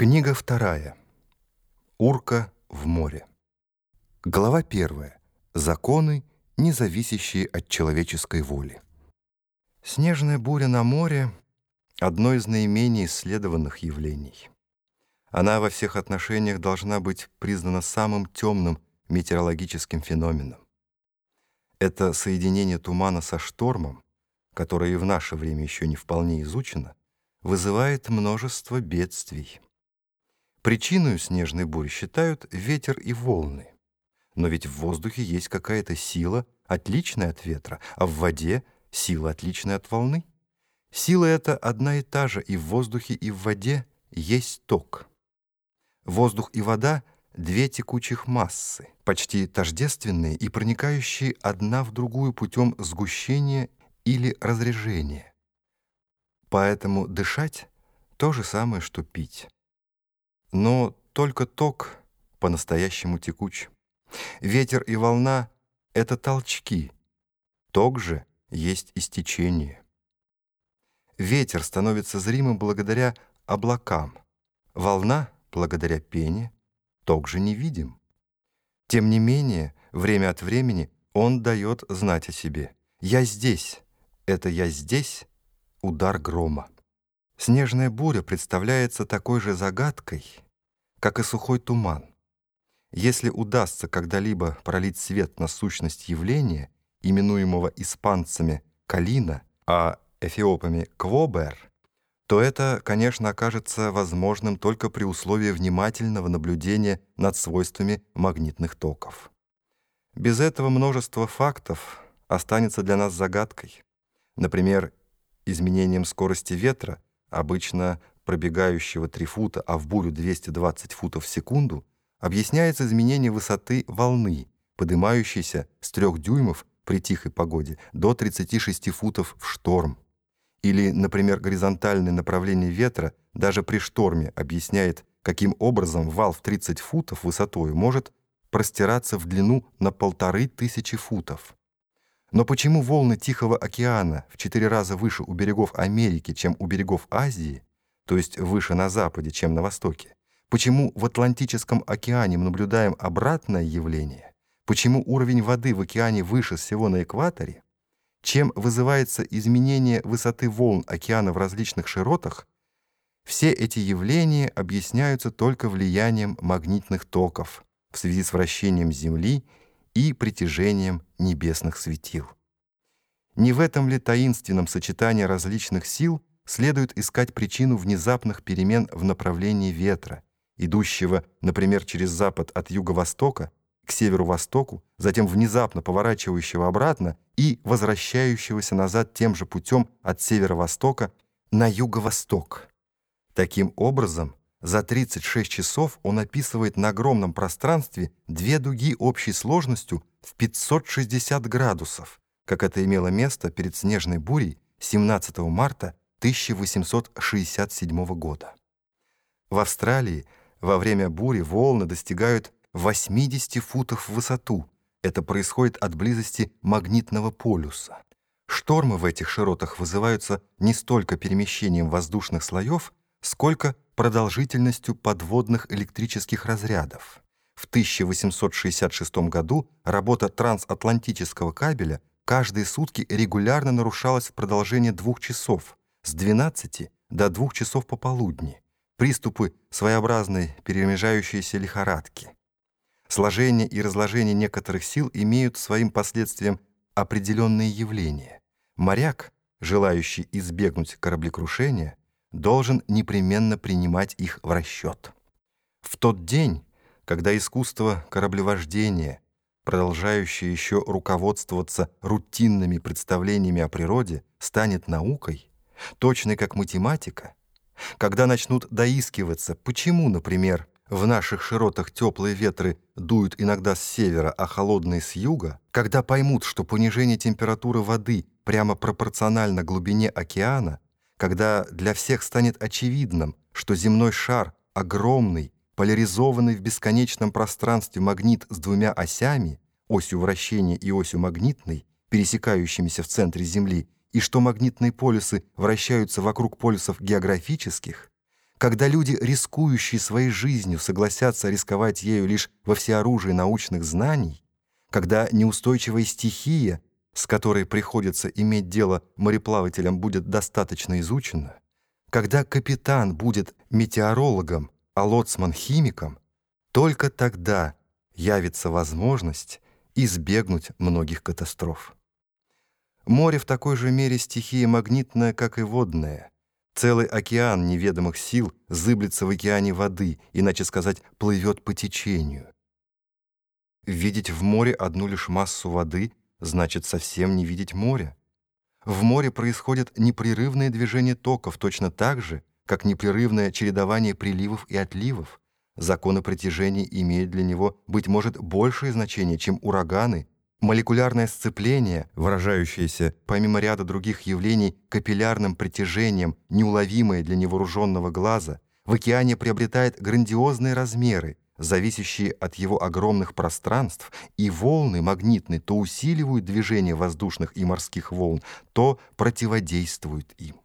Книга вторая. Урка в море. Глава первая. Законы, не зависящие от человеческой воли. Снежная буря на море — одно из наименее исследованных явлений. Она во всех отношениях должна быть признана самым темным метеорологическим феноменом. Это соединение тумана со штормом, которое и в наше время еще не вполне изучено, вызывает множество бедствий. Причиной снежной бури считают ветер и волны. Но ведь в воздухе есть какая-то сила, отличная от ветра, а в воде — сила, отличная от волны. Сила эта одна и та же и в воздухе, и в воде есть ток. Воздух и вода — две текучих массы, почти тождественные и проникающие одна в другую путем сгущения или разрежения. Поэтому дышать — то же самое, что пить. Но только ток по-настоящему текуч. Ветер и волна — это толчки. Ток же есть истечение. Ветер становится зримым благодаря облакам. Волна — благодаря пене. Ток же невидим. Тем не менее, время от времени он дает знать о себе. «Я здесь». Это «я здесь» — удар грома. Снежная буря представляется такой же загадкой, как и сухой туман. Если удастся когда-либо пролить свет на сущность явления, именуемого испанцами «калина», а эфиопами «квобер», то это, конечно, окажется возможным только при условии внимательного наблюдения над свойствами магнитных токов. Без этого множество фактов останется для нас загадкой. Например, изменением скорости ветра – обычно пробегающего 3 фута, а в бурю 220 футов в секунду, объясняется изменение высоты волны, поднимающейся с 3 дюймов при тихой погоде до 36 футов в шторм. Или, например, горизонтальное направление ветра даже при шторме объясняет, каким образом вал в 30 футов высотой может простираться в длину на полторы тысячи футов. Но почему волны Тихого океана в четыре раза выше у берегов Америки, чем у берегов Азии, то есть выше на западе, чем на востоке? Почему в Атлантическом океане мы наблюдаем обратное явление? Почему уровень воды в океане выше всего на экваторе? Чем вызывается изменение высоты волн океана в различных широтах? Все эти явления объясняются только влиянием магнитных токов в связи с вращением Земли и притяжением небесных светил. Не в этом ли таинственном сочетании различных сил следует искать причину внезапных перемен в направлении ветра, идущего, например, через запад от юго-востока к северу-востоку, затем внезапно поворачивающего обратно и возвращающегося назад тем же путем от северо-востока на юго-восток. Таким образом, за 36 часов он описывает на огромном пространстве две дуги общей сложностью в 560 градусов, как это имело место перед снежной бурей 17 марта 1867 года. В Австралии во время бури волны достигают 80 футов в высоту. Это происходит от близости магнитного полюса. Штормы в этих широтах вызываются не столько перемещением воздушных слоев, сколько продолжительностью подводных электрических разрядов. В 1866 году работа трансатлантического кабеля каждые сутки регулярно нарушалась в продолжении двух часов, с 12 до 2 часов пополудни, приступы своеобразной перемежающейся лихорадки. Сложение и разложение некоторых сил имеют своим последствием определенные явления. Моряк, желающий избегнуть кораблекрушения, должен непременно принимать их в расчет. В тот день, когда искусство кораблевождения, продолжающее еще руководствоваться рутинными представлениями о природе, станет наукой, точной как математика, когда начнут доискиваться, почему, например, в наших широтах теплые ветры дуют иногда с севера, а холодные с юга, когда поймут, что понижение температуры воды прямо пропорционально глубине океана, когда для всех станет очевидным, что земной шар — огромный, поляризованный в бесконечном пространстве магнит с двумя осями, осью вращения и осью магнитной, пересекающимися в центре Земли, и что магнитные полюсы вращаются вокруг полюсов географических, когда люди, рискующие своей жизнью, согласятся рисковать ею лишь во всеоружии научных знаний, когда неустойчивая стихия, с которой приходится иметь дело мореплавателям, будет достаточно изучена, когда капитан будет метеорологом, а лоцман — химиком, только тогда явится возможность избегнуть многих катастроф. Море в такой же мере стихия магнитная, как и водная. Целый океан неведомых сил зыблется в океане воды, иначе сказать, плывет по течению. Видеть в море одну лишь массу воды значит совсем не видеть море. В море происходит непрерывное движение токов точно так же, как непрерывное чередование приливов и отливов. Законы притяжения имеют для него, быть может, большее значение, чем ураганы Молекулярное сцепление, выражающееся, помимо ряда других явлений, капиллярным притяжением, неуловимое для невооруженного глаза, в океане приобретает грандиозные размеры, зависящие от его огромных пространств, и волны магнитные то усиливают движение воздушных и морских волн, то противодействуют им.